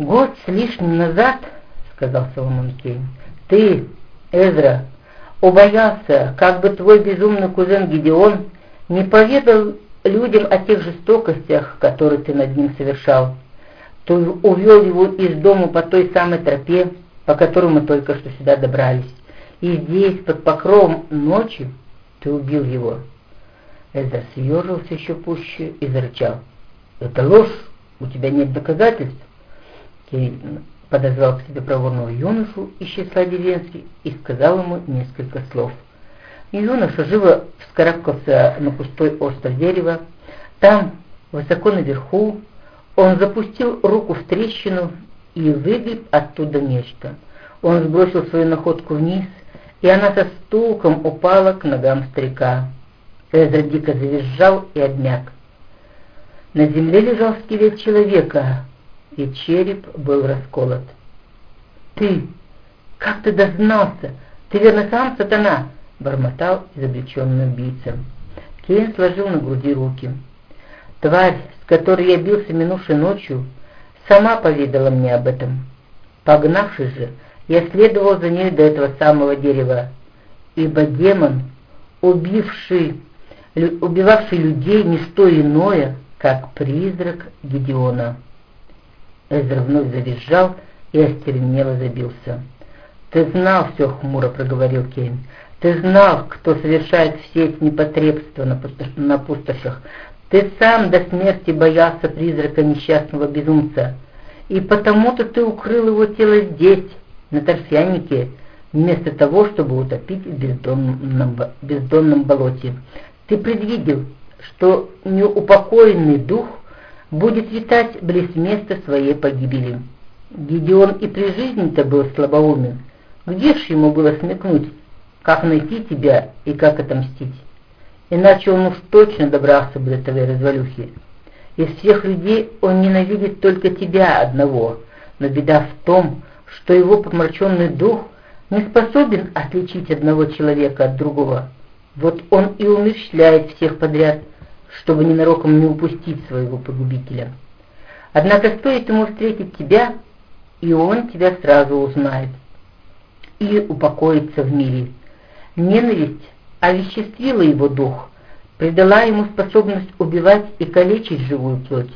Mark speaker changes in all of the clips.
Speaker 1: «Год с лишним назад, — сказал Соломон Кейн, — ты, Эзра, убоялся, как бы твой безумный кузен Гедеон не поведал людям о тех жестокостях, которые ты над ним совершал. Ты увел его из дома по той самой тропе, по которой мы только что сюда добрались. И здесь, под покровом ночи, ты убил его. Эзра съежился еще пуще и зарычал. «Это ложь! У тебя нет доказательств!» Подозвал к себе проворного юношу из числа деревенских и сказал ему несколько слов. Юноша живо вскарабкался на пустой остров дерева. Там, высоко наверху, он запустил руку в трещину и выгреб оттуда нечто. Он сбросил свою находку вниз, и она со стуком упала к ногам старика. Эзра дико завизжал и обмяк. На земле лежал скелет человека, и череп был расколот. «Ты! Как ты дознался? Ты верно сам, сатана?» — бормотал изобличенный убийца. Кейн сложил на груди руки. «Тварь, с которой я бился минувшей ночью, сама поведала мне об этом. Погнавшись же, я следовал за ней до этого самого дерева, ибо демон, убивший, убивавший людей, не что иное, как призрак Гедеона». Эзра вновь завизжал и остервенело забился. «Ты знал все, — хмуро проговорил Кейн. Ты знал, кто совершает все эти непотребства на, на пустошах. Ты сам до смерти боялся призрака несчастного безумца. И потому-то ты укрыл его тело здесь, на торфянике, вместо того, чтобы утопить в бездонном, бездонном болоте. Ты предвидел, что неупокоенный дух будет витать близ места своей погибели. Гедеон и при жизни-то был слабоумен. Где ж ему было смекнуть, как найти тебя и как отомстить? Иначе он уж точно добрался бы до твоей развалюхи. Из всех людей он ненавидит только тебя одного, но беда в том, что его помраченный дух не способен отличить одного человека от другого. Вот он и умерщвляет всех подряд, чтобы ненароком не упустить своего погубителя. Однако стоит ему встретить тебя, и он тебя сразу узнает и упокоится в мире. Ненависть овеществила его дух, придала ему способность убивать и калечить живую плоть.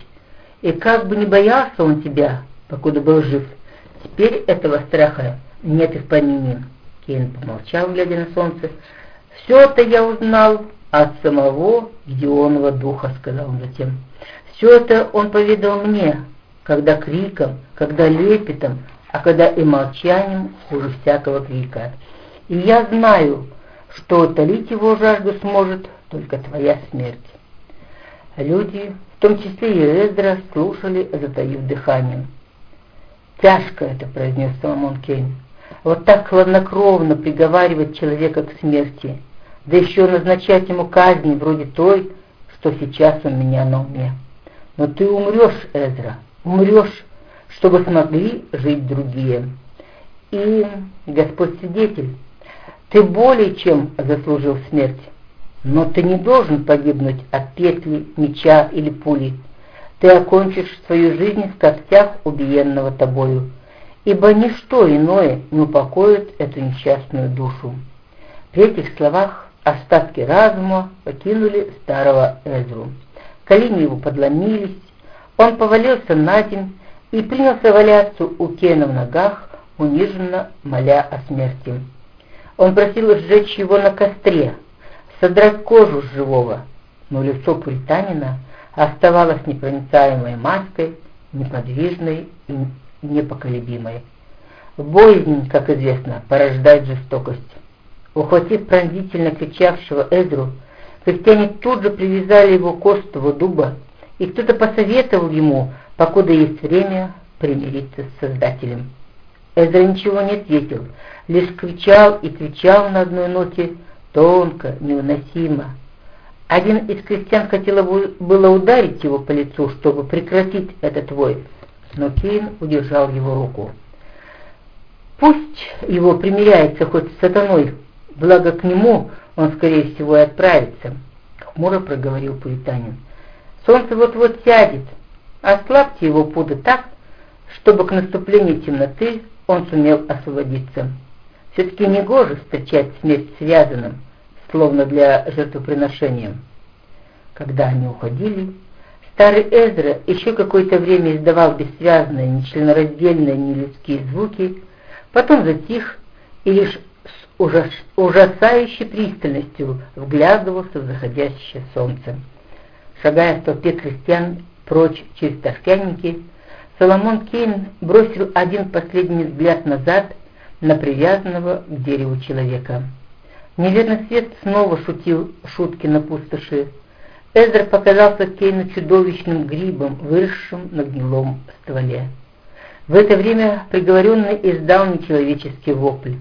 Speaker 1: И как бы не боялся он тебя, покуда был жив, теперь этого страха нет и в помине. Кейн помолчал, глядя на солнце. «Все это я узнал от самого Гедеонова духа», — сказал он затем. «Все это он поведал мне, когда криком, когда лепетом, а когда и молчанием хуже всякого крика. И я знаю, что утолить его жажду сможет только твоя смерть». Люди, в том числе и Эздра, слушали, затаив дыхание. «Тяжко это», — произнес Соломон Кейн. «Вот так хладнокровно приговаривать человека к смерти, да еще назначать ему казни вроде той, что сейчас у меня на уме. Но ты умрешь, Эзра, умрешь, чтобы смогли жить другие. И, Господь свидетель, ты более чем заслужил смерть, но ты не должен погибнуть от петли, меча или пули. Ты окончишь свою жизнь в когтях убиенного тобою, ибо ничто иное не упокоит эту несчастную душу. При этих словах остатки разума покинули старого Эзру. Колени его подломились, он повалился на земь и принялся валяться у Кена в ногах, униженно моля о смерти. Он просил сжечь его на костре, содрать кожу с живого, но лицо пуританина оставалось непроницаемой маской, неподвижной и непоколебимой. Боязнь, как известно, порождает жестокость. Ухватив пронзительно кричавшего Эзру, крестьяне тут же привязали его к острову дуба и кто-то посоветовал ему, покуда есть время, примириться с Создателем. Эзра ничего не ответил, лишь кричал и кричал на одной ноте, тонко, невыносимо. Один из крестьян хотел было ударить его по лицу, чтобы прекратить этот вой, но Кейн удержал его руку. Пусть его примиряется хоть с сатаной, благо к нему он, скорее всего, и отправится, — хмуро проговорил пуританин. Солнце вот-вот сядет. Ослабьте его пуды так, чтобы к наступлению темноты он сумел освободиться. Все-таки негоже встречать смерть связанным, словно для жертвоприношения. Когда они уходили, старый Эзра еще какое-то время издавал бессвязные, нечленораздельные, нелюдские звуки, потом затих и лишь с ужас, ужасающей пристальностью вглядывался в заходящее солнце. Шагая в толпе крестьян прочь через торфяники, Соломон Кейн бросил один последний взгляд назад на привязанного к дереву человека. Неверный свет снова шутил шутки на пустоши. Эзра показался Кейну чудовищным грибом, выросшим на гнилом стволе. В это время приговоренный издал нечеловеческий вопль.